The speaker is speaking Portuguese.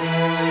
Música